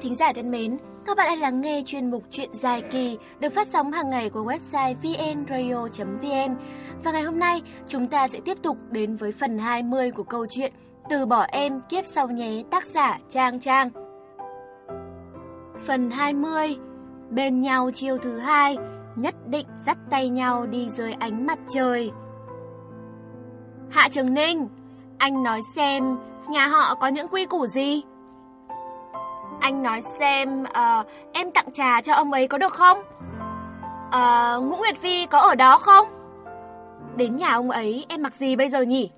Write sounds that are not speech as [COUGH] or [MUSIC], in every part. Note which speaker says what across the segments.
Speaker 1: thính giả thân mến, các bạn đang lắng nghe chuyên mục Chuyện dài kỳ được phát sóng hàng ngày của website vnradio.vn. Và ngày hôm nay, chúng ta sẽ tiếp tục đến với phần 20 của câu chuyện Từ bỏ em kiếp sau nhé tác giả Trang Trang. Phần 20 Bên nhau chiều thứ hai, nhất định dắt tay nhau đi dưới ánh mặt trời. Hạ Trường Ninh, anh nói xem nhà họ có những quy củ gì? Anh nói xem uh, em tặng trà cho ông ấy có được không? Uh, Ngũ Nguyệt Vi có ở đó không? Đến nhà ông ấy em mặc gì bây giờ nhỉ?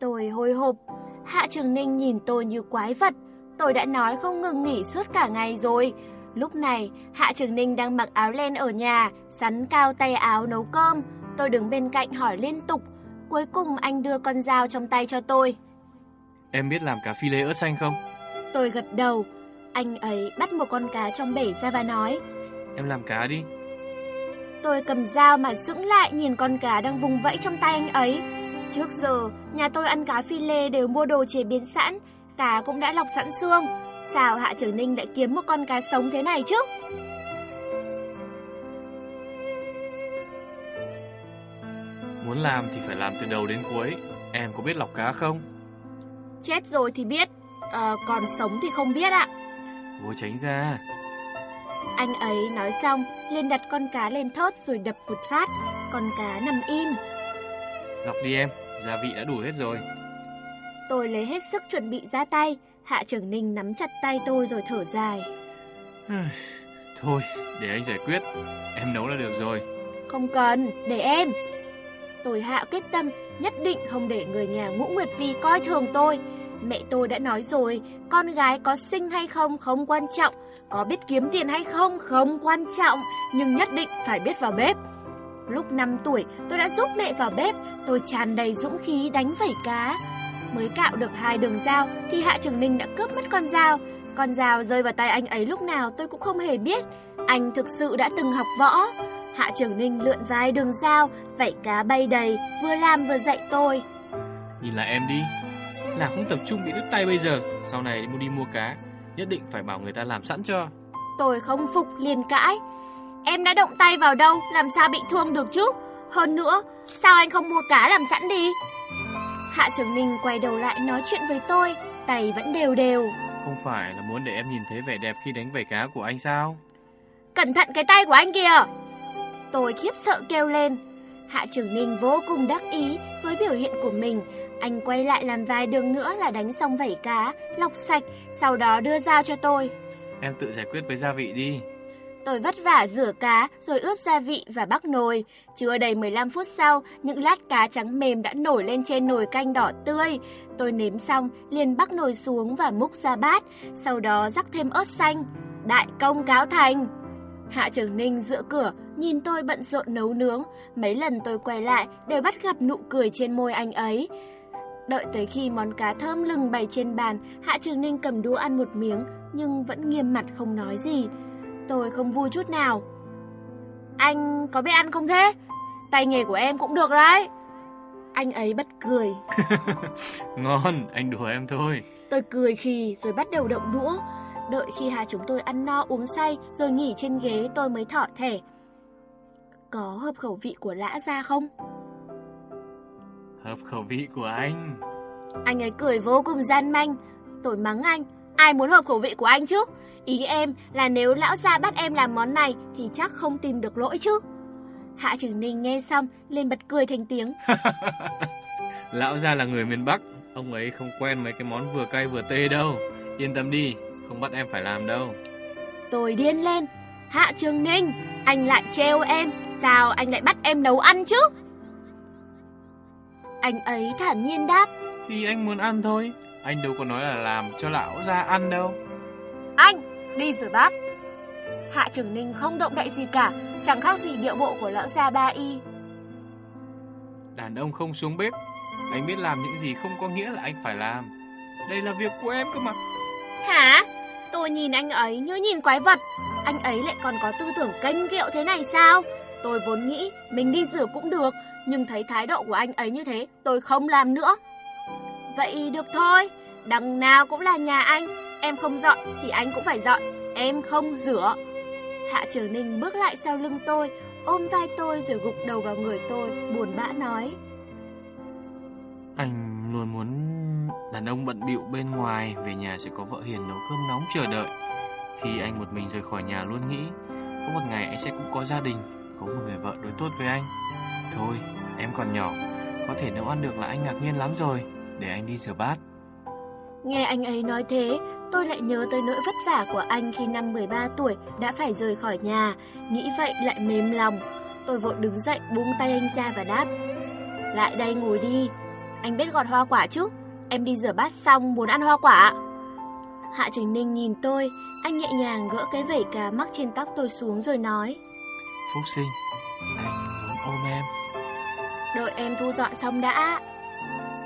Speaker 1: Tôi hồi hộp, Hạ Trường Ninh nhìn tôi như quái vật. Tôi đã nói không ngừng nghỉ suốt cả ngày rồi. Lúc này, Hạ Trường Ninh đang mặc áo len ở nhà, sắn cao tay áo nấu cơm. Tôi đứng bên cạnh hỏi liên tục. Cuối cùng anh đưa con dao trong tay cho tôi.
Speaker 2: Em biết làm cà phi lê ớt xanh không?
Speaker 1: Tôi gật đầu. Anh ấy bắt một con cá trong bể ra và nói.
Speaker 2: Em làm cá đi.
Speaker 1: Tôi cầm dao mà dững lại nhìn con cá đang vùng vẫy trong tay anh ấy. Trước giờ, nhà tôi ăn cá phi lê đều mua đồ chế biến sẵn, cá cũng đã lọc sẵn xương. Sao Hạ Trường Ninh lại kiếm một con cá sống thế này chứ?
Speaker 2: Muốn làm thì phải làm từ đầu đến cuối. Em có biết lọc cá không?
Speaker 1: Chết rồi thì biết, à, còn sống thì không biết ạ.
Speaker 2: Vô tránh ra.
Speaker 1: Anh ấy nói xong, liền đặt con cá lên thớt rồi đập một phát. Con cá nằm im.
Speaker 2: Lọc đi em, gia vị đã đủ hết rồi.
Speaker 1: Tôi lấy hết sức chuẩn bị ra tay. Hạ Trường Ninh nắm chặt tay tôi rồi thở dài.
Speaker 2: Thôi, để anh giải quyết. Em nấu là được rồi.
Speaker 1: Không cần, để em. Tôi hạ quyết tâm nhất định không để người nhà Ngũ Nguyệt Vi coi thường tôi. Mẹ tôi đã nói rồi, con gái có sinh hay không không quan trọng, có biết kiếm tiền hay không không quan trọng, nhưng nhất định phải biết vào bếp. Lúc 5 tuổi, tôi đã giúp mẹ vào bếp, tôi tràn đầy dũng khí đánh vẩy cá. Mới cạo được hai đường dao thì Hạ Trường Ninh đã cướp mất con dao. Con dao rơi vào tay anh ấy lúc nào tôi cũng không hề biết. Anh thực sự đã từng học võ. Hạ Trường Ninh lượn vài đường dao, vảy cá bay đầy, vừa làm vừa dạy tôi.
Speaker 2: Nhìn lại em đi, làm không tập trung bị đứt tay bây giờ, sau này đi mua cá, nhất định phải bảo người ta làm sẵn cho.
Speaker 1: Tôi không phục liền cãi. Em đã động tay vào đâu, làm sao bị thương được chứ? Hơn nữa, sao anh không mua cá làm sẵn đi? Hạ Trường Ninh quay đầu lại nói chuyện với tôi, tay vẫn đều đều.
Speaker 2: Không phải là muốn để em nhìn thấy vẻ đẹp khi đánh vảy cá của anh sao?
Speaker 1: Cẩn thận cái tay của anh kìa! Tôi khiếp sợ kêu lên. Hạ Trường Ninh vô cùng đắc ý với biểu hiện của mình. Anh quay lại làm vài đường nữa là đánh xong vảy cá, lọc sạch, sau đó đưa dao cho tôi.
Speaker 2: Em tự giải quyết với gia vị đi.
Speaker 1: Tôi vất vả rửa cá rồi ướp gia vị và bắc nồi. Chưa đầy 15 phút sau, những lát cá trắng mềm đã nổi lên trên nồi canh đỏ tươi. Tôi nếm xong, liền bắc nồi xuống và múc ra bát, sau đó rắc thêm ớt xanh. Đại công cáo thành! Hạ Trường Ninh giữa cửa, nhìn tôi bận rộn nấu nướng. Mấy lần tôi quay lại đều bắt gặp nụ cười trên môi anh ấy. Đợi tới khi món cá thơm lừng bày trên bàn, Hạ Trường Ninh cầm đũa ăn một miếng, nhưng vẫn nghiêm mặt không nói gì. Tôi không vui chút nào. Anh có biết ăn không thế? Tay nghề của em cũng được đấy. Anh ấy bật cười. [LAUGHS]
Speaker 2: Ngon, anh đùa em thôi.
Speaker 1: Tôi cười khì rồi bắt đầu động đũa. Đợi khi hai chúng tôi ăn no uống say rồi nghỉ trên ghế tôi mới thỏ thẻ. Có hợp khẩu vị của lã ra không?
Speaker 2: Hợp khẩu vị của anh.
Speaker 1: Anh ấy cười vô cùng gian manh. Tôi mắng anh. Ai muốn hợp khẩu vị của anh chứ? Ý em là nếu lão gia bắt em làm món này thì chắc không tìm được lỗi chứ. Hạ Trường Ninh nghe xong lên bật cười thành tiếng. [LAUGHS]
Speaker 2: lão gia là người miền Bắc, ông ấy không quen mấy cái món vừa cay vừa tê đâu. Yên tâm đi, không bắt em phải làm đâu.
Speaker 1: Tôi điên lên. Hạ Trường Ninh, anh lại trêu em, sao anh lại bắt em nấu ăn chứ? Anh ấy thản nhiên đáp.
Speaker 2: Thì anh muốn ăn thôi, anh đâu có nói là làm cho lão gia ăn đâu.
Speaker 1: Anh, đi rửa bát. Hạ Trường Ninh không động đậy gì cả, chẳng khác gì điệu bộ của lão gia ba y.
Speaker 2: Đàn ông không xuống bếp, anh biết làm những gì không có nghĩa là anh phải làm. Đây là việc của em cơ mà.
Speaker 1: Hả? Tôi nhìn anh ấy như nhìn quái vật. Anh ấy lại còn có tư tưởng kênh kiệu thế này sao? Tôi vốn nghĩ mình đi rửa cũng được, nhưng thấy thái độ của anh ấy như thế, tôi không làm nữa. Vậy được thôi, đằng nào cũng là nhà anh, em không dọn thì anh cũng phải dọn, em không rửa. Hạ Trường Ninh bước lại sau lưng tôi, ôm vai tôi rồi gục đầu vào người tôi, buồn bã nói.
Speaker 2: Anh luôn muốn đàn ông bận bịu bên ngoài về nhà sẽ có vợ hiền nấu cơm nóng chờ đợi. Khi anh một mình rời khỏi nhà luôn nghĩ có một ngày anh sẽ cũng có gia đình, có một người vợ đối tốt với anh. Thôi, em còn nhỏ, có thể nấu ăn được là anh ngạc nhiên lắm rồi, để anh đi rửa bát.
Speaker 1: Nghe anh ấy nói thế, tôi lại nhớ tới nỗi vất vả của anh khi năm 13 tuổi đã phải rời khỏi nhà, nghĩ vậy lại mềm lòng. Tôi vội đứng dậy buông tay anh ra và đáp. Lại đây ngồi đi, anh biết gọt hoa quả chứ? Em đi rửa bát xong muốn ăn hoa quả. Hạ Trình Ninh nhìn tôi, anh nhẹ nhàng gỡ cái vẩy cá mắc trên tóc tôi xuống rồi nói.
Speaker 2: Phúc sinh, anh muốn ôm em.
Speaker 1: Đợi em thu dọn xong đã.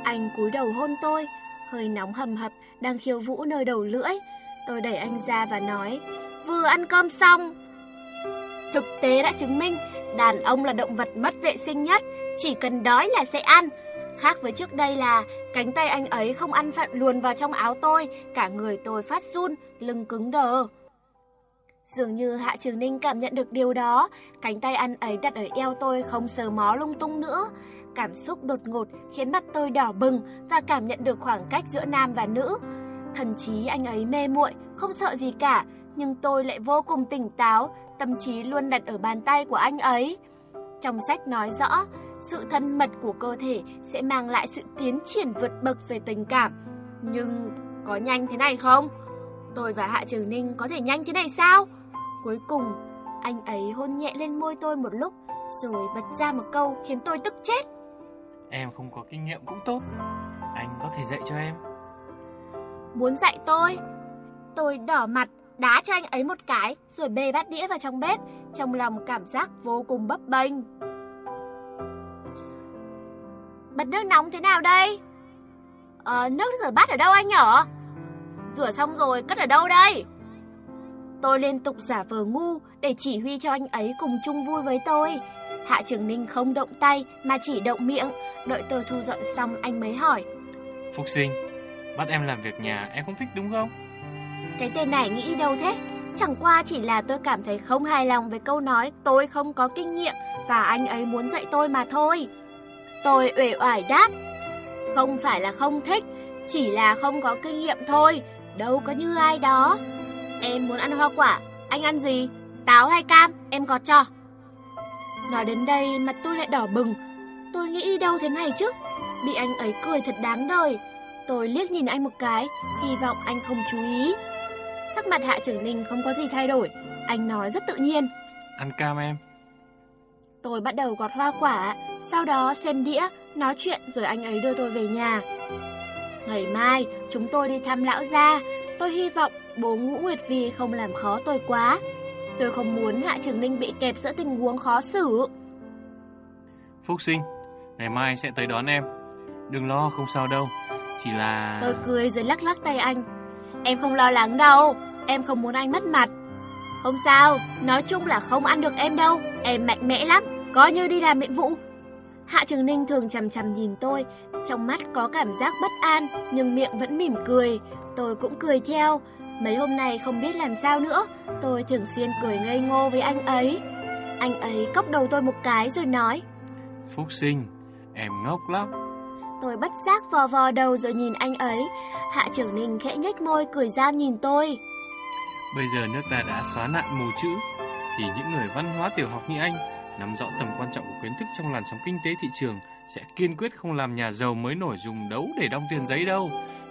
Speaker 1: Anh cúi đầu hôn tôi, hơi nóng hầm hập, đang khiêu vũ nơi đầu lưỡi. Tôi đẩy anh ra và nói, vừa ăn cơm xong. Thực tế đã chứng minh, đàn ông là động vật mất vệ sinh nhất, chỉ cần đói là sẽ ăn. Khác với trước đây là cánh tay anh ấy không ăn phận luồn vào trong áo tôi, cả người tôi phát run, lưng cứng đờ. Dường như Hạ Trường Ninh cảm nhận được điều đó, cánh tay anh ấy đặt ở eo tôi không sờ mó lung tung nữa. Cảm xúc đột ngột khiến mặt tôi đỏ bừng và cảm nhận được khoảng cách giữa nam và nữ. Thần chí anh ấy mê muội, không sợ gì cả, nhưng tôi lại vô cùng tỉnh táo, tâm trí luôn đặt ở bàn tay của anh ấy. Trong sách nói rõ, sự thân mật của cơ thể sẽ mang lại sự tiến triển vượt bậc về tình cảm. Nhưng có nhanh thế này không? Tôi và Hạ Trường Ninh có thể nhanh thế này sao? Cuối cùng, anh ấy hôn nhẹ lên môi tôi một lúc, rồi bật ra một câu khiến tôi tức chết.
Speaker 2: Em không có kinh nghiệm cũng tốt, anh có thể dạy cho em.
Speaker 1: Muốn dạy tôi? Tôi đỏ mặt, đá cho anh ấy một cái, rồi bê bát đĩa vào trong bếp, trong lòng cảm giác vô cùng bấp bênh. Bật nước nóng thế nào đây? Ờ, nước rửa bát ở đâu anh nhở? Rửa xong rồi, cất ở đâu đây? Tôi liên tục giả vờ ngu để chỉ huy cho anh ấy cùng chung vui với tôi. Hạ Trường Ninh không động tay mà chỉ động miệng, đợi tôi thu dọn xong anh mới hỏi.
Speaker 2: Phúc sinh, bắt em làm việc nhà em không thích đúng không?
Speaker 1: Cái tên này nghĩ đâu thế? Chẳng qua chỉ là tôi cảm thấy không hài lòng với câu nói tôi không có kinh nghiệm và anh ấy muốn dạy tôi mà thôi. Tôi uể oải đáp. Không phải là không thích, chỉ là không có kinh nghiệm thôi, đâu có như ai đó. Em muốn ăn hoa quả, anh ăn gì? Táo hay cam, em gọt cho. Nói đến đây mặt tôi lại đỏ bừng. Tôi nghĩ đâu thế này chứ? Bị anh ấy cười thật đáng đời. Tôi liếc nhìn anh một cái, hy vọng anh không chú ý. Sắc mặt Hạ Trưởng Ninh không có gì thay đổi, anh nói rất tự nhiên.
Speaker 2: Ăn cam em.
Speaker 1: Tôi bắt đầu gọt hoa quả, sau đó xem đĩa, nói chuyện rồi anh ấy đưa tôi về nhà. Ngày mai, chúng tôi đi thăm lão gia. Tôi hy vọng bố Ngũ Nguyệt Vi không làm khó tôi quá. Tôi không muốn Hạ Trường Ninh bị kẹp giữa tình huống khó xử.
Speaker 2: Phúc sinh, ngày mai sẽ tới đón em. Đừng lo, không sao đâu. Chỉ là...
Speaker 1: Tôi cười rồi lắc lắc tay anh. Em không lo lắng đâu, em không muốn anh mất mặt. Không sao, nói chung là không ăn được em đâu. Em mạnh mẽ lắm, coi như đi làm nhiệm vụ. Hạ Trường Ninh thường chằm chằm nhìn tôi, trong mắt có cảm giác bất an, nhưng miệng vẫn mỉm cười. Tôi cũng cười theo. Mấy hôm nay không biết làm sao nữa, tôi thường xuyên cười ngây ngô với anh ấy. Anh ấy cốc đầu tôi một cái rồi nói.
Speaker 2: Phúc sinh, em ngốc lắm.
Speaker 1: Tôi bất giác vò vò đầu rồi nhìn anh ấy. Hạ Trường Ninh khẽ nhếch môi cười gian nhìn tôi.
Speaker 2: Bây giờ nước ta đã xóa nạn mù chữ, thì những người văn hóa tiểu học như anh nắm rõ tầm quan trọng của kiến thức trong làn sóng kinh tế thị trường sẽ kiên quyết không làm nhà giàu mới nổi dùng đấu để đong tiền giấy đâu.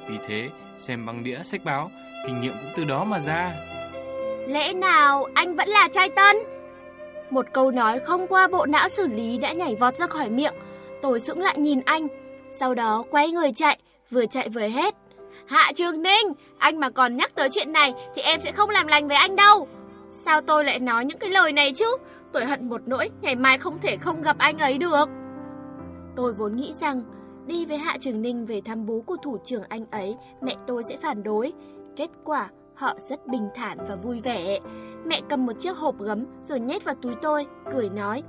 Speaker 2: Vì thế, xem băng đĩa sách báo, kinh nghiệm cũng từ đó mà ra.
Speaker 1: Lẽ nào anh vẫn là trai tân? Một câu nói không qua bộ não xử lý đã nhảy vọt ra khỏi miệng. Tôi sững lại nhìn anh, sau đó quay người chạy, vừa chạy vừa hét. Hạ Trường Ninh, anh mà còn nhắc tới chuyện này thì em sẽ không làm lành với anh đâu. Sao tôi lại nói những cái lời này chứ? Tôi hận một nỗi, ngày mai không thể không gặp anh ấy được. Tôi vốn nghĩ rằng, đi với Hạ Trường Ninh về thăm bố của thủ trưởng anh ấy, mẹ tôi sẽ phản đối. Kết quả, họ rất bình thản và vui vẻ. Mẹ cầm một chiếc hộp gấm rồi nhét vào túi tôi, cười nói.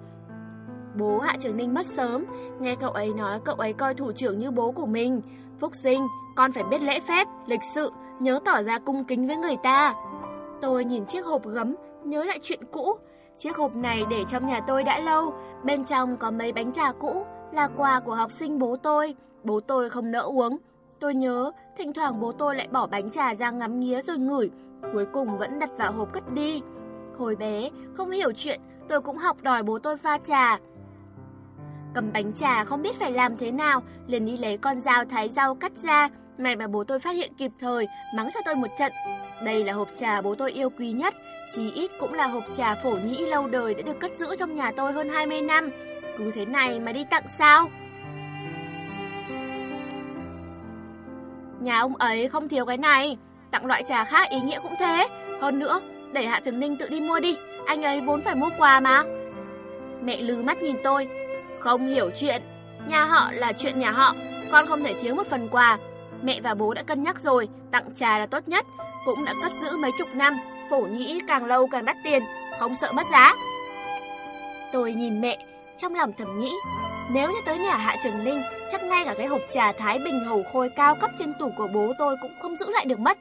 Speaker 1: Bố Hạ Trường Ninh mất sớm, nghe cậu ấy nói cậu ấy coi thủ trưởng như bố của mình. Phúc sinh, con phải biết lễ phép, lịch sự, nhớ tỏ ra cung kính với người ta. Tôi nhìn chiếc hộp gấm, nhớ lại chuyện cũ. Chiếc hộp này để trong nhà tôi đã lâu, bên trong có mấy bánh trà cũ, là quà của học sinh bố tôi. Bố tôi không nỡ uống. Tôi nhớ, thỉnh thoảng bố tôi lại bỏ bánh trà ra ngắm nghía rồi ngửi, cuối cùng vẫn đặt vào hộp cất đi. Hồi bé, không hiểu chuyện, tôi cũng học đòi bố tôi pha trà. Cầm bánh trà không biết phải làm thế nào, liền đi lấy con dao thái rau cắt ra, May mà bố tôi phát hiện kịp thời, mắng cho tôi một trận. Đây là hộp trà bố tôi yêu quý nhất, chí ít cũng là hộp trà phổ nhĩ lâu đời đã được cất giữ trong nhà tôi hơn 20 năm. Cứ thế này mà đi tặng sao? Nhà ông ấy không thiếu cái này, tặng loại trà khác ý nghĩa cũng thế. Hơn nữa, để Hạ Trường Ninh tự đi mua đi, anh ấy vốn phải mua quà mà. Mẹ lư mắt nhìn tôi, không hiểu chuyện, nhà họ là chuyện nhà họ, con không thể thiếu một phần quà, Mẹ và bố đã cân nhắc rồi, tặng trà là tốt nhất, cũng đã cất giữ mấy chục năm, phổ nhĩ càng lâu càng đắt tiền, không sợ mất giá. Tôi nhìn mẹ, trong lòng thầm nghĩ, nếu như tới nhà Hạ Trường Ninh, chắc ngay cả cái hộp trà Thái Bình hầu khôi cao cấp trên tủ của bố tôi cũng không giữ lại được mất.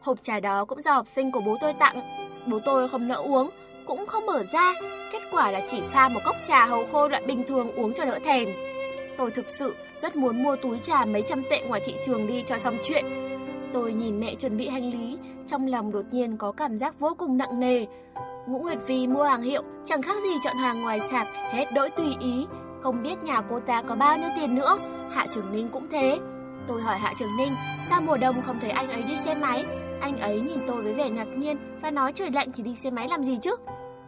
Speaker 1: Hộp trà đó cũng do học sinh của bố tôi tặng, bố tôi không nỡ uống, cũng không mở ra, kết quả là chỉ pha một cốc trà hầu khô loại bình thường uống cho đỡ thèm. Tôi thực sự rất muốn mua túi trà mấy trăm tệ ngoài thị trường đi cho xong chuyện. Tôi nhìn mẹ chuẩn bị hành lý, trong lòng đột nhiên có cảm giác vô cùng nặng nề. Ngũ Nguyệt Phi mua hàng hiệu, chẳng khác gì chọn hàng ngoài sạp, hết đổi tùy ý. Không biết nhà cô ta có bao nhiêu tiền nữa, Hạ Trường Ninh cũng thế. Tôi hỏi Hạ Trường Ninh, sao mùa đông không thấy anh ấy đi xe máy? Anh ấy nhìn tôi với vẻ ngạc nhiên và nói trời lạnh thì đi xe máy làm gì chứ?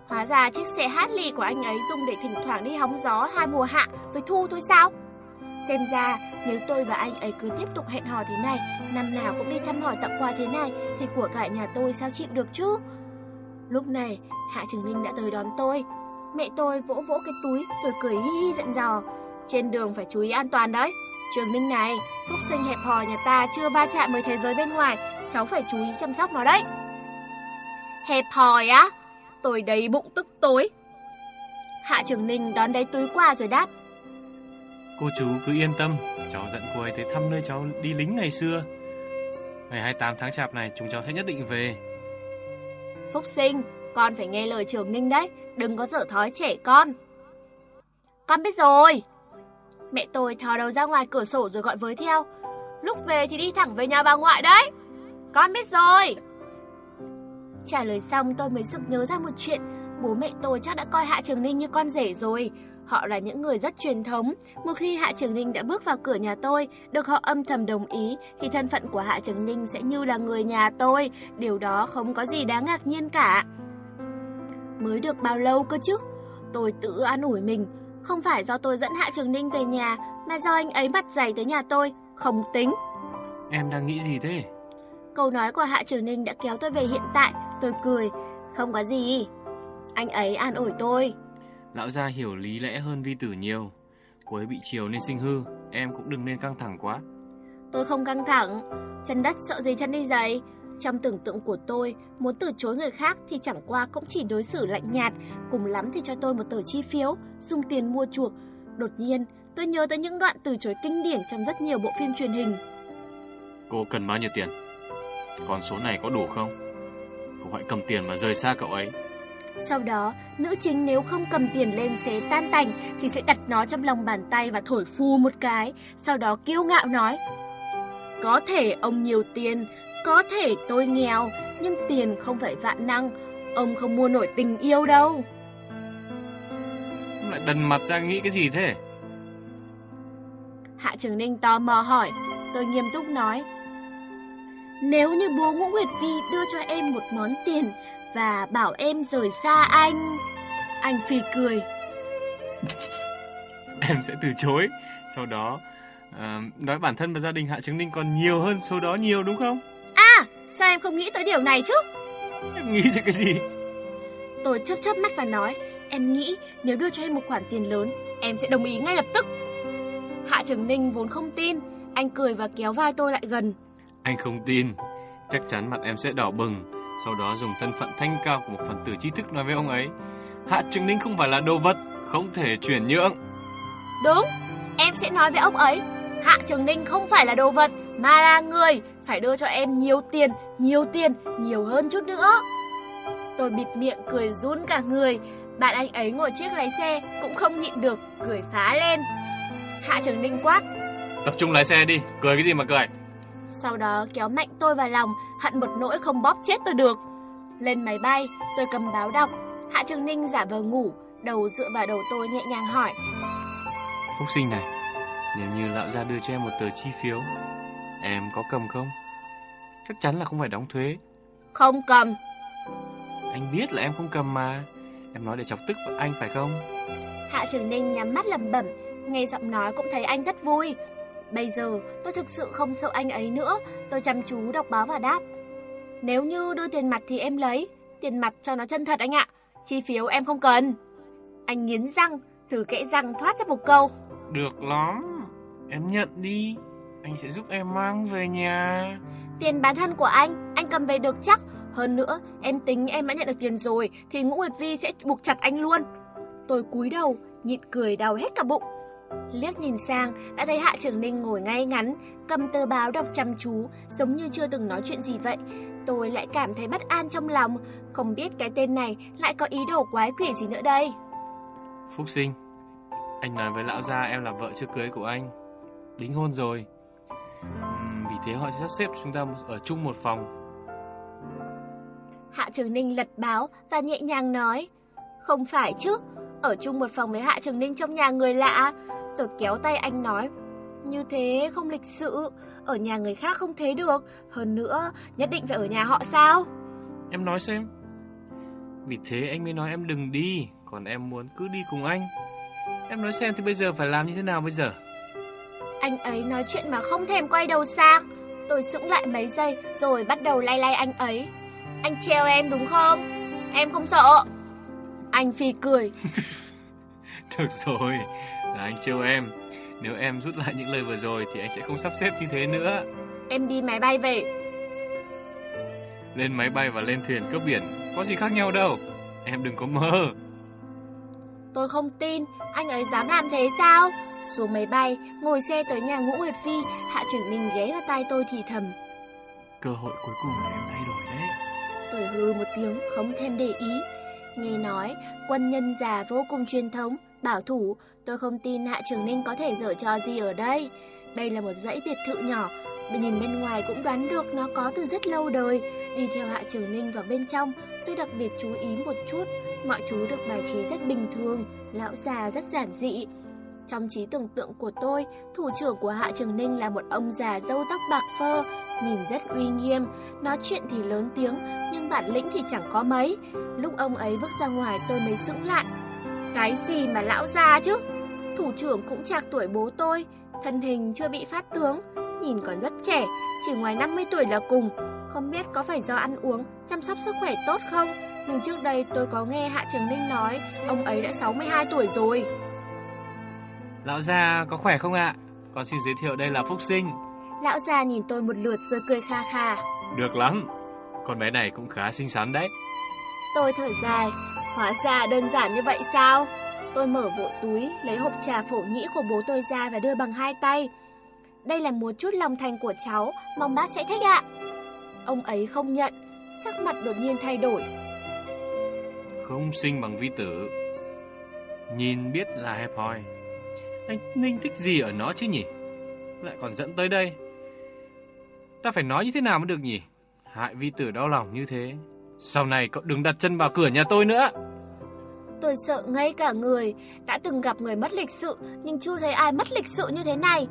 Speaker 1: Hóa ra chiếc xe Harley của anh ấy dùng để thỉnh thoảng đi hóng gió hai mùa hạ với thu thôi sao? Xem ra, nếu tôi và anh ấy cứ tiếp tục hẹn hò thế này, năm nào cũng đi thăm hỏi tặng quà thế này, thì của cải nhà tôi sao chịu được chứ? Lúc này, Hạ Trường Ninh đã tới đón tôi. Mẹ tôi vỗ vỗ cái túi rồi cười hi hi giận dò. Trên đường phải chú ý an toàn đấy. Trường Ninh này, lúc sinh hẹp hò nhà ta chưa va chạm với thế giới bên ngoài, cháu phải chú ý chăm sóc nó đấy. Hẹp hòi á? Tôi đầy bụng tức tối. Hạ Trường Ninh đón lấy túi qua rồi đáp.
Speaker 2: Cô chú cứ yên tâm, cháu dẫn cô ấy tới thăm nơi cháu đi lính ngày xưa. Ngày 28 tháng chạp này chúng cháu sẽ nhất định về.
Speaker 1: Phúc sinh, con phải nghe lời Trường Ninh đấy, đừng có dở thói trẻ con. Con biết rồi. Mẹ tôi thò đầu ra ngoài cửa sổ rồi gọi với theo. Lúc về thì đi thẳng về nhà bà ngoại đấy. Con biết rồi. Trả lời xong tôi mới sực nhớ ra một chuyện. Bố mẹ tôi chắc đã coi Hạ Trường Ninh như con rể rồi. Họ là những người rất truyền thống. Một khi Hạ Trường Ninh đã bước vào cửa nhà tôi, được họ âm thầm đồng ý, thì thân phận của Hạ Trường Ninh sẽ như là người nhà tôi. Điều đó không có gì đáng ngạc nhiên cả. Mới được bao lâu cơ chứ? Tôi tự an ủi mình. Không phải do tôi dẫn Hạ Trường Ninh về nhà, mà do anh ấy mặt dày tới nhà tôi. Không tính.
Speaker 2: Em đang nghĩ gì thế?
Speaker 1: Câu nói của Hạ Trường Ninh đã kéo tôi về hiện tại. Tôi cười. Không có gì. Anh ấy an ủi tôi.
Speaker 2: Lão gia hiểu lý lẽ hơn vi tử nhiều. Cô ấy bị chiều nên sinh hư, em cũng đừng nên căng thẳng quá.
Speaker 1: Tôi không căng thẳng, chân đất sợ gì chân đi giày. Trong tưởng tượng của tôi, muốn từ chối người khác thì chẳng qua cũng chỉ đối xử lạnh nhạt, cùng lắm thì cho tôi một tờ chi phiếu, dùng tiền mua chuộc. Đột nhiên, tôi nhớ tới những đoạn từ chối kinh điển trong rất nhiều bộ phim truyền hình.
Speaker 2: Cô cần bao nhiêu tiền? Con số này có đủ không? Cô hãy cầm tiền mà rời xa cậu ấy.
Speaker 1: Sau đó, nữ chính nếu không cầm tiền lên xé tan tành thì sẽ đặt nó trong lòng bàn tay và thổi phu một cái, sau đó kiêu ngạo nói: "Có thể ông nhiều tiền, có thể tôi nghèo, nhưng tiền không phải vạn năng, ông không mua nổi tình yêu đâu."
Speaker 2: Lại đần mặt ra nghĩ cái gì thế?
Speaker 1: Hạ Trường Ninh tò mò hỏi, tôi nghiêm túc nói: "Nếu như bố Ngũ Nguyệt Vi đưa cho em một món tiền và bảo em rời xa anh. Anh phì cười. [LAUGHS]
Speaker 2: em sẽ từ chối. Sau đó uh, nói bản thân và gia đình Hạ Chứng Ninh còn nhiều hơn số đó nhiều đúng không?
Speaker 1: À, sao em không nghĩ tới điều này chứ?
Speaker 2: Em nghĩ tới cái gì?
Speaker 1: Tôi chớp chớp mắt và nói, em nghĩ nếu đưa cho em một khoản tiền lớn, em sẽ đồng ý ngay lập tức. Hạ Trường Ninh vốn không tin, anh cười và kéo vai tôi lại gần.
Speaker 2: Anh không tin, chắc chắn mặt em sẽ đỏ bừng sau đó dùng thân phận thanh cao của một phần tử trí thức nói với ông ấy. Hạ Trường Ninh không phải là đồ vật, không thể chuyển nhượng.
Speaker 1: Đúng, em sẽ nói với ông ấy, Hạ Trường Ninh không phải là đồ vật, mà là người phải đưa cho em nhiều tiền, nhiều tiền, nhiều hơn chút nữa. Tôi bịt miệng cười run cả người, bạn anh ấy ngồi chiếc lái xe cũng không nhịn được, cười phá lên. Hạ Trường Ninh quát.
Speaker 2: Tập trung lái xe đi, cười cái gì mà cười.
Speaker 1: Sau đó kéo mạnh tôi vào lòng, hận một nỗi không bóp chết tôi được. Lên máy bay, tôi cầm báo đọc. Hạ Trường Ninh giả vờ ngủ, đầu dựa vào đầu tôi nhẹ nhàng hỏi.
Speaker 2: Phúc sinh này, nếu như lão gia đưa cho em một tờ chi phiếu, em có cầm không? Chắc chắn là không phải đóng thuế.
Speaker 1: Không cầm.
Speaker 2: Anh biết là em không cầm mà. Em nói để chọc tức anh phải không?
Speaker 1: Hạ Trường Ninh nhắm mắt lẩm bẩm, nghe giọng nói cũng thấy anh rất vui. Bây giờ tôi thực sự không sợ anh ấy nữa, tôi chăm chú đọc báo và đáp. Nếu như đưa tiền mặt thì em lấy, tiền mặt cho nó chân thật anh ạ, chi phiếu em không cần. Anh nghiến răng, thử kẽ răng thoát ra một câu.
Speaker 2: Được lắm, em nhận đi, anh sẽ giúp em mang về nhà.
Speaker 1: Tiền bán thân của anh, anh cầm về được chắc. Hơn nữa, em tính em đã nhận được tiền rồi thì Ngũ Nguyệt Vi sẽ buộc chặt anh luôn. Tôi cúi đầu, nhịn cười đau hết cả bụng. Liếc nhìn sang, đã thấy Hạ Trường Ninh ngồi ngay ngắn, cầm tờ báo đọc chăm chú, giống như chưa từng nói chuyện gì vậy. Tôi lại cảm thấy bất an trong lòng, không biết cái tên này lại có ý đồ quái quỷ gì nữa đây.
Speaker 2: Phúc sinh, anh nói với lão gia em là vợ chưa cưới của anh, đính hôn rồi. Vì thế họ sẽ sắp xếp chúng ta ở chung một phòng.
Speaker 1: Hạ Trường Ninh lật báo và nhẹ nhàng nói, không phải chứ, ở chung một phòng với Hạ Trường Ninh trong nhà người lạ. Tôi kéo tay anh nói, như thế không lịch sự, ở nhà người khác không thế được, hơn nữa nhất định phải ở nhà họ sao?
Speaker 2: Em nói xem. Vì thế anh mới nói em đừng đi, còn em muốn cứ đi cùng anh. Em nói xem thì bây giờ phải làm như thế nào bây giờ?
Speaker 1: Anh ấy nói chuyện mà không thèm quay đầu sang. Tôi sững lại mấy giây rồi bắt đầu lay lay anh ấy. Anh treo em đúng không? Em không sợ. Anh phi cười. [LAUGHS]
Speaker 2: Được rồi, là anh trêu em. Nếu em rút lại những lời vừa rồi thì anh sẽ không sắp xếp như thế nữa.
Speaker 1: Em đi máy bay về.
Speaker 2: Lên máy bay và lên thuyền cướp biển có gì khác nhau đâu. Em đừng có mơ.
Speaker 1: Tôi không tin, anh ấy dám làm thế sao? Xuống máy bay, ngồi xe tới nhà Ngũ Nguyệt Phi, Hạ Trưởng Ninh ghé vào tai tôi thì thầm.
Speaker 2: Cơ hội cuối cùng là em thay đổi đấy.
Speaker 1: Tôi hư một tiếng, không thèm để ý. Nghe nói, quân nhân già vô cùng truyền thống, bảo thủ, tôi không tin Hạ Trường Ninh có thể dở trò gì ở đây. Đây là một dãy biệt thự nhỏ, bên nhìn bên ngoài cũng đoán được nó có từ rất lâu đời. Đi theo Hạ Trường Ninh vào bên trong, tôi đặc biệt chú ý một chút, mọi thứ được bài trí rất bình thường, lão già rất giản dị. Trong trí tưởng tượng của tôi, thủ trưởng của Hạ Trường Ninh là một ông già râu tóc bạc phơ, nhìn rất uy nghiêm, nói chuyện thì lớn tiếng, nhưng bản lĩnh thì chẳng có mấy. Lúc ông ấy bước ra ngoài tôi mới sững lại. Cái gì mà lão già chứ? Thủ trưởng cũng chạc tuổi bố tôi, thân hình chưa bị phát tướng, nhìn còn rất trẻ, chỉ ngoài 50 tuổi là cùng. Không biết có phải do ăn uống, chăm sóc sức khỏe tốt không? Nhưng trước đây tôi có nghe Hạ Trường Ninh nói, ông ấy đã 62 tuổi rồi.
Speaker 2: Lão già có khỏe không ạ? Con xin giới thiệu đây là Phúc Sinh.
Speaker 1: Lão già nhìn tôi một lượt rồi cười kha kha.
Speaker 2: Được lắm, con bé này cũng khá xinh xắn đấy.
Speaker 1: Tôi thở dài, hóa ra đơn giản như vậy sao? Tôi mở vội túi, lấy hộp trà phổ nhĩ của bố tôi ra và đưa bằng hai tay. Đây là một chút lòng thành của cháu, mong bác sẽ thích ạ. Ông ấy không nhận, sắc mặt đột nhiên thay đổi.
Speaker 2: Không sinh bằng vi tử. Nhìn biết là hẹp hòi. Anh Ninh thích gì ở nó chứ nhỉ? Lại còn dẫn tới đây. Ta phải nói như thế nào mới được nhỉ? Hại vi tử đau lòng như thế. Sau này cậu đừng đặt chân vào cửa nhà tôi nữa.
Speaker 1: Tôi sợ ngay cả người, đã từng gặp người mất lịch sự nhưng chưa thấy ai mất lịch sự như thế này.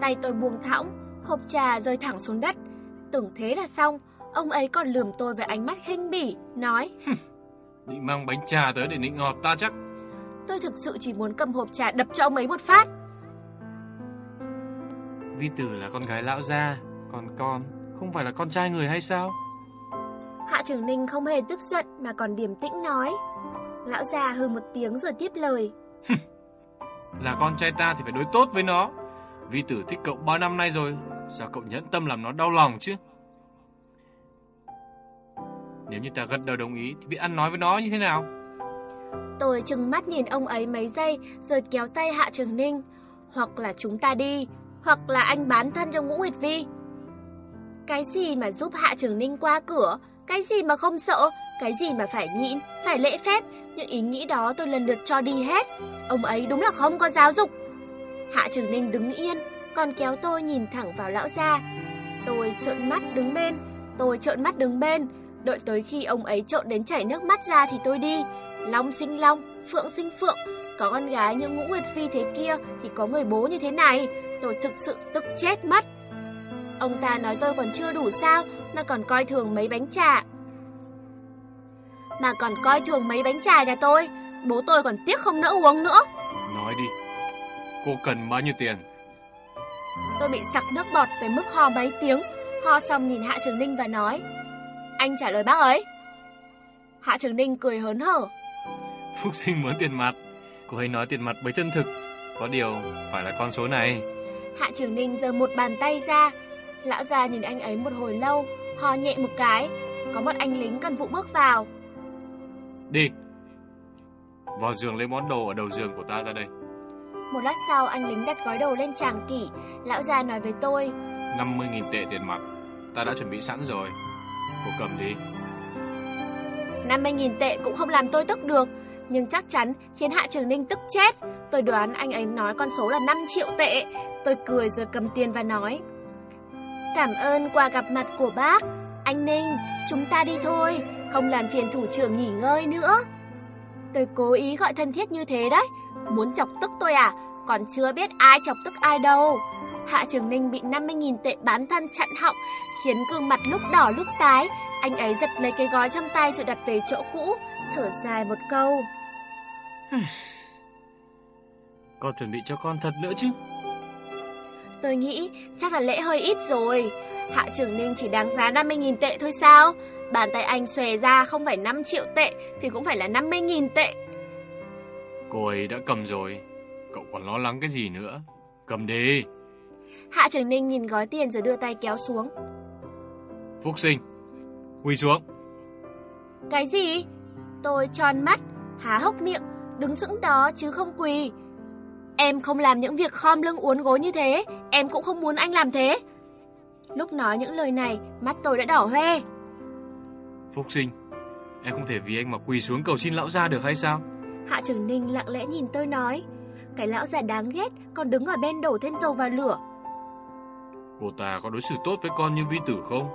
Speaker 1: Tay tôi buông thõng, hộp trà rơi thẳng xuống đất. Tưởng thế là xong, ông ấy còn lườm tôi với ánh mắt khinh bỉ, nói
Speaker 2: Định mang bánh trà tới để nịnh ngọt ta chắc.
Speaker 1: Tôi thực sự chỉ muốn cầm hộp trà đập cho ông ấy một phát.
Speaker 2: Vi tử là con gái lão gia, còn con không phải là con trai người hay sao?
Speaker 1: Hạ Trường Ninh không hề tức giận mà còn điềm tĩnh nói. Lão già hừ một tiếng rồi tiếp lời.
Speaker 2: là con trai ta thì phải đối tốt với nó. Vi tử thích cậu bao năm nay rồi, sao cậu nhẫn tâm làm nó đau lòng chứ? Nếu như ta gật đầu đồng ý thì biết ăn nói với nó như thế nào?
Speaker 1: Tôi chừng mắt nhìn ông ấy mấy giây rồi kéo tay Hạ Trường Ninh. Hoặc là chúng ta đi, hoặc là anh bán thân cho Ngũ Nguyệt Vi. Cái gì mà giúp Hạ Trường Ninh qua cửa, cái gì mà không sợ, cái gì mà phải nhịn, phải lễ phép, những ý nghĩ đó tôi lần lượt cho đi hết. Ông ấy đúng là không có giáo dục. Hạ Trường Ninh đứng yên, còn kéo tôi nhìn thẳng vào lão gia. Tôi trợn mắt đứng bên, tôi trợn mắt đứng bên, đợi tới khi ông ấy trộn đến chảy nước mắt ra thì tôi đi. Long sinh long, phượng sinh phượng, có con gái như Ngũ Nguyệt Phi thế kia thì có người bố như thế này, tôi thực sự tức chết mất. Ông ta nói tôi còn chưa đủ sao, mà còn coi thường mấy bánh trà. Mà còn coi thường mấy bánh trà nhà tôi, bố tôi còn tiếc không nỡ uống nữa.
Speaker 2: Nói đi, cô cần bao nhiêu tiền?
Speaker 1: Tôi bị sặc nước bọt tới mức ho mấy tiếng, ho xong nhìn Hạ Trường Ninh và nói, anh trả lời bác ấy. Hạ Trường Ninh cười hớn hở.
Speaker 2: Phúc sinh muốn tiền mặt, cô ấy nói tiền mặt mới chân thực, có điều phải là con số này.
Speaker 1: Hạ Trường Ninh giơ một bàn tay ra, lão già nhìn anh ấy một hồi lâu, ho nhẹ một cái, có một anh lính cần vụ bước vào.
Speaker 2: Đi, vào giường lấy món đồ ở đầu giường của ta ra đây.
Speaker 1: Một lát sau anh lính đặt gói đồ lên tràng kỷ, lão già nói với tôi.
Speaker 2: 50.000 tệ tiền mặt, ta đã chuẩn bị sẵn rồi, cô cầm đi.
Speaker 1: 50.000 tệ cũng không làm tôi tức được, nhưng chắc chắn khiến Hạ Trường Ninh tức chết. Tôi đoán anh ấy nói con số là 5 triệu tệ. Tôi cười rồi cầm tiền và nói. Cảm ơn quà gặp mặt của bác. Anh Ninh, chúng ta đi thôi, không làm phiền thủ trưởng nghỉ ngơi nữa. Tôi cố ý gọi thân thiết như thế đấy. Muốn chọc tức tôi à? Còn chưa biết ai chọc tức ai đâu. Hạ Trường Ninh bị 50.000 tệ bán thân chặn họng, khiến gương mặt lúc đỏ lúc tái. Anh ấy giật lấy cái gói trong tay rồi đặt về chỗ cũ, thở dài một câu. [SIGHS]
Speaker 2: Con chuẩn bị cho con thật nữa chứ?
Speaker 1: Tôi nghĩ chắc là lễ hơi ít rồi. Hạ Trường Ninh chỉ đáng giá 50.000 tệ thôi sao? Bàn tay anh xòe ra không phải 5 triệu tệ thì cũng phải là 50.000 tệ.
Speaker 2: Cô ấy đã cầm rồi, cậu còn lo lắng cái gì nữa? Cầm đi.
Speaker 1: Hạ Trường Ninh nhìn gói tiền rồi đưa tay kéo xuống.
Speaker 2: Phúc sinh, quỳ xuống.
Speaker 1: Cái gì? Tôi tròn mắt, há hốc miệng, đứng sững đó chứ không quỳ. Em không làm những việc khom lưng uốn gối như thế, em cũng không muốn anh làm thế. Lúc nói những lời này, mắt tôi đã đỏ hoe.
Speaker 2: Phúc sinh, em không thể vì anh mà quỳ xuống cầu xin lão gia được hay sao?
Speaker 1: Hạ Trường Ninh lặng lẽ nhìn tôi nói, cái lão già đáng ghét còn đứng ở bên đổ thêm dầu vào lửa.
Speaker 2: Cô ta có đối xử tốt với con như vi tử không?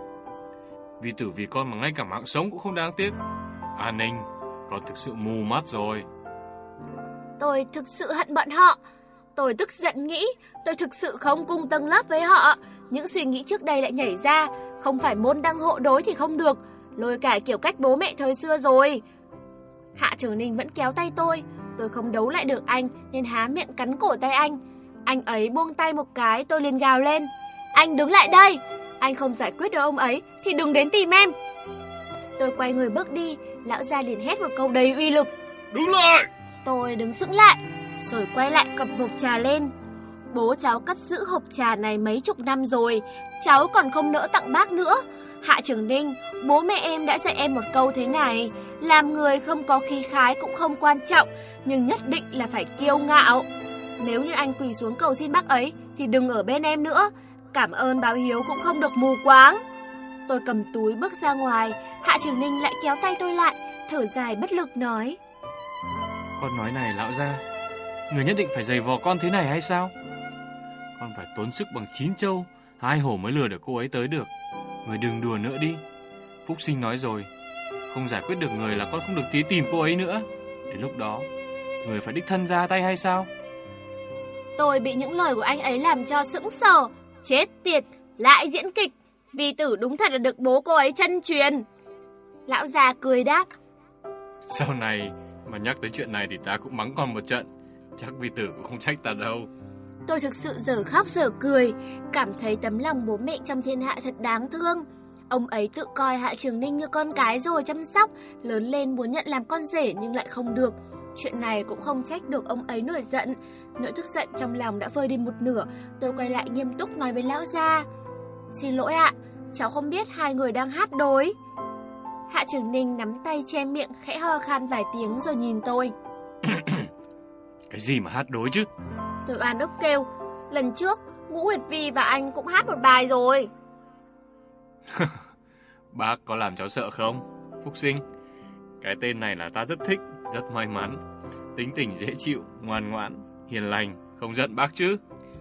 Speaker 2: Vi tử vì con mà ngay cả mạng sống cũng không đáng tiếc. An Ninh, con thực sự mù mắt rồi.
Speaker 1: Tôi thực sự hận bọn họ. Tôi tức giận nghĩ, tôi thực sự không cùng tầng lớp với họ. Những suy nghĩ trước đây lại nhảy ra, không phải môn đăng hộ đối thì không được, lôi cả kiểu cách bố mẹ thời xưa rồi. Hạ Trường Ninh vẫn kéo tay tôi, tôi không đấu lại được anh nên há miệng cắn cổ tay anh. Anh ấy buông tay một cái, tôi liền gào lên. Anh đứng lại đây, anh không giải quyết được ông ấy thì đừng đến tìm em. Tôi quay người bước đi, lão gia liền hét một câu đầy uy lực.
Speaker 2: Đứng lại!
Speaker 1: Tôi đứng sững lại, rồi quay lại cầm hộp trà lên. Bố cháu cất giữ hộp trà này mấy chục năm rồi, cháu còn không nỡ tặng bác nữa. Hạ Trường Ninh, bố mẹ em đã dạy em một câu thế này, làm người không có khí khái cũng không quan trọng, nhưng nhất định là phải kiêu ngạo. Nếu như anh quỳ xuống cầu xin bác ấy, thì đừng ở bên em nữa. Cảm ơn báo hiếu cũng không được mù quáng. Tôi cầm túi bước ra ngoài, Hạ Trường Ninh lại kéo tay tôi lại, thở dài bất lực nói.
Speaker 2: Con nói này lão gia, người nhất định phải giày vò con thế này hay sao? Con phải tốn sức bằng chín châu, hai hổ mới lừa được cô ấy tới được. Người đừng đùa nữa đi. Phúc sinh nói rồi, không giải quyết được người là con không được tí tìm cô ấy nữa. Đến lúc đó, người phải đích thân ra tay hay sao?
Speaker 1: Tôi bị những lời của anh ấy làm cho sững sờ, chết tiệt, lại diễn kịch. Vì tử đúng thật là được bố cô ấy chân truyền. Lão già cười đáp.
Speaker 2: Sau này mà nhắc tới chuyện này thì ta cũng mắng con một trận. Chắc vì tử cũng không trách ta đâu.
Speaker 1: Tôi thực sự dở khóc dở cười, cảm thấy tấm lòng bố mẹ trong thiên hạ thật đáng thương. Ông ấy tự coi Hạ Trường Ninh như con cái rồi chăm sóc, lớn lên muốn nhận làm con rể nhưng lại không được. Chuyện này cũng không trách được ông ấy nổi giận. Nỗi tức giận trong lòng đã vơi đi một nửa, tôi quay lại nghiêm túc nói với lão gia. Xin lỗi ạ, cháu không biết hai người đang hát đối. Hạ Trường Ninh nắm tay che miệng khẽ ho khan vài tiếng rồi nhìn tôi. [COUGHS]
Speaker 2: Cái gì mà hát đối chứ?
Speaker 1: Tôi oan ức kêu, lần trước Ngũ Huyệt Vi và anh cũng hát một bài rồi. [LAUGHS]
Speaker 2: Bác có làm cháu sợ không? Phúc sinh. Cái tên này là ta rất thích, rất may mắn. Tính tình dễ chịu, ngoan ngoãn, hiền lành, không giận bác chứ.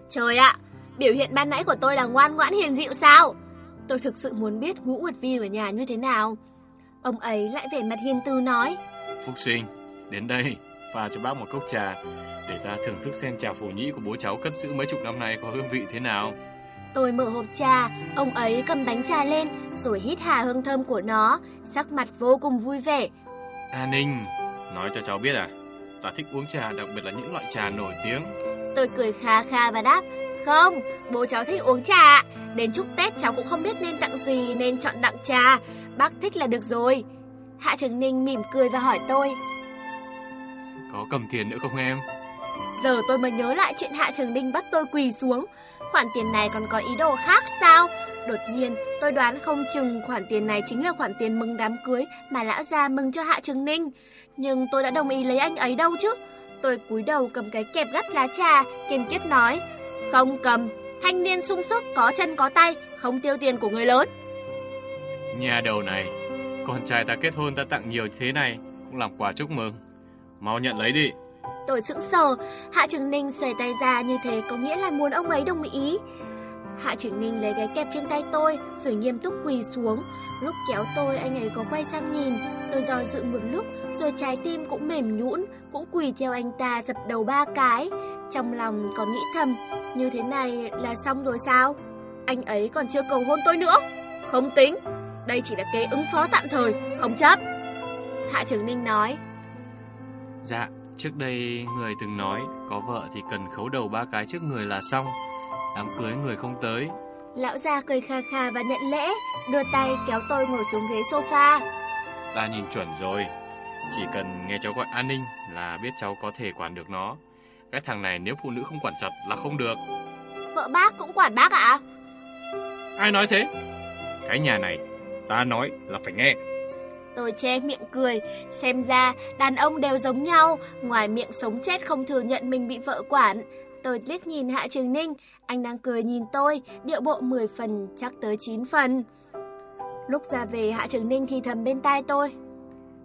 Speaker 1: Trời ạ, biểu hiện ban nãy của tôi là ngoan ngoãn hiền dịu sao? Tôi thực sự muốn biết Ngũ Nguyệt Vi ở nhà như thế nào. Ông ấy lại vẻ mặt hiền từ nói.
Speaker 2: Phúc sinh, đến đây, pha cho bác một cốc trà, để ta thưởng thức xem trà phổ nhĩ của bố cháu cất giữ mấy chục năm nay có hương vị thế nào.
Speaker 1: Tôi mở hộp trà, ông ấy cầm bánh trà lên, rồi hít hà hương thơm của nó, sắc mặt vô cùng vui vẻ.
Speaker 2: A Ninh, nói cho cháu biết à, ta thích uống trà, đặc biệt là những loại trà nổi tiếng.
Speaker 1: Tôi cười kha kha và đáp, không, bố cháu thích uống trà. Đến chúc Tết cháu cũng không biết nên tặng gì nên chọn tặng trà. Bác thích là được rồi. Hạ Trường Ninh mỉm cười và hỏi tôi.
Speaker 2: Có cầm tiền nữa không em?
Speaker 1: Giờ tôi mới nhớ lại chuyện Hạ Trường Ninh bắt tôi quỳ xuống. Khoản tiền này còn có ý đồ khác sao? Đột nhiên, tôi đoán không chừng khoản tiền này chính là khoản tiền mừng đám cưới mà lão gia mừng cho Hạ Trường Ninh. Nhưng tôi đã đồng ý lấy anh ấy đâu chứ? Tôi cúi đầu cầm cái kẹp gắt lá trà, kiên quyết nói. Không cầm, thanh niên sung sức, có chân có tay, không tiêu tiền của người lớn.
Speaker 2: Nhà đầu này, con trai ta kết hôn ta tặng nhiều thế này, cũng làm quà chúc mừng. Mau nhận lấy đi.
Speaker 1: Tôi sững sờ, Hạ Trường Ninh xòe tay ra như thế có nghĩa là muốn ông ấy đồng ý. Hạ Trường Ninh lấy cái kẹp trên tay tôi, rồi nghiêm túc quỳ xuống. Lúc kéo tôi, anh ấy có quay sang nhìn. Tôi do dự một lúc, rồi trái tim cũng mềm nhũn, cũng quỳ theo anh ta dập đầu ba cái. Trong lòng còn nghĩ thầm, như thế này là xong rồi sao? Anh ấy còn chưa cầu hôn tôi nữa. Không tính, đây chỉ là kế ứng phó tạm thời, không chấp. Hạ Trường Ninh nói.
Speaker 2: Dạ, trước đây người từng nói có vợ thì cần khấu đầu ba cái trước người là xong. Đám cưới người không tới.
Speaker 1: Lão già cười kha kha và nhận lễ, đưa tay kéo tôi ngồi xuống ghế sofa.
Speaker 2: Ta nhìn chuẩn rồi, chỉ cần nghe cháu gọi an ninh là biết cháu có thể quản được nó. Cái thằng này nếu phụ nữ không quản chặt là không được.
Speaker 1: Vợ bác cũng quản bác ạ?
Speaker 2: Ai nói thế? Cái nhà này, ta nói là phải nghe.
Speaker 1: Tôi che miệng cười, xem ra đàn ông đều giống nhau, ngoài miệng sống chết không thừa nhận mình bị vợ quản. Tôi liếc nhìn Hạ Trường Ninh, anh đang cười nhìn tôi, điệu bộ 10 phần chắc tới 9 phần. Lúc ra về Hạ Trường Ninh thì thầm bên tai tôi.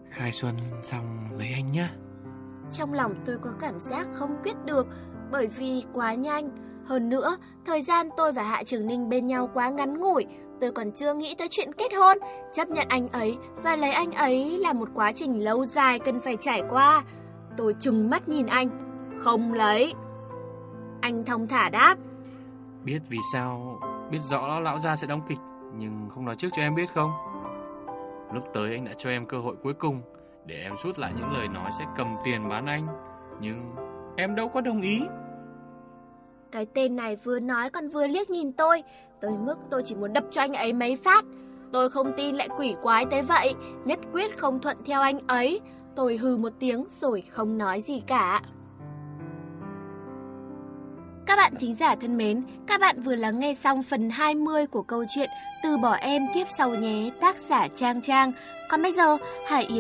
Speaker 2: Khai xuân xong lấy anh nhá.
Speaker 1: Trong lòng tôi có cảm giác không quyết được, bởi vì quá nhanh. Hơn nữa, thời gian tôi và Hạ Trường Ninh bên nhau quá ngắn ngủi, tôi còn chưa nghĩ tới chuyện kết hôn. Chấp nhận anh ấy và lấy anh ấy là một quá trình lâu dài cần phải trải qua. Tôi trừng mắt nhìn anh, không lấy. Anh thông thả đáp.
Speaker 2: Biết vì sao, biết rõ lão gia sẽ đóng kịch, nhưng không nói trước cho em biết không? Lúc tới anh đã cho em cơ hội cuối cùng để em rút lại những lời nói sẽ cầm tiền bán anh, nhưng em đâu có đồng ý.
Speaker 1: Cái tên này vừa nói còn vừa liếc nhìn tôi, tới mức tôi chỉ muốn đập cho anh ấy mấy phát. Tôi không tin lại quỷ quái tới vậy, nhất quyết không thuận theo anh ấy. Tôi hừ một tiếng rồi không nói gì cả. Các bạn thính giả thân mến, các bạn vừa lắng nghe xong phần 20 của câu chuyện Từ bỏ em kiếp sau nhé, tác giả Trang Trang. Còn bây giờ, Hải Yến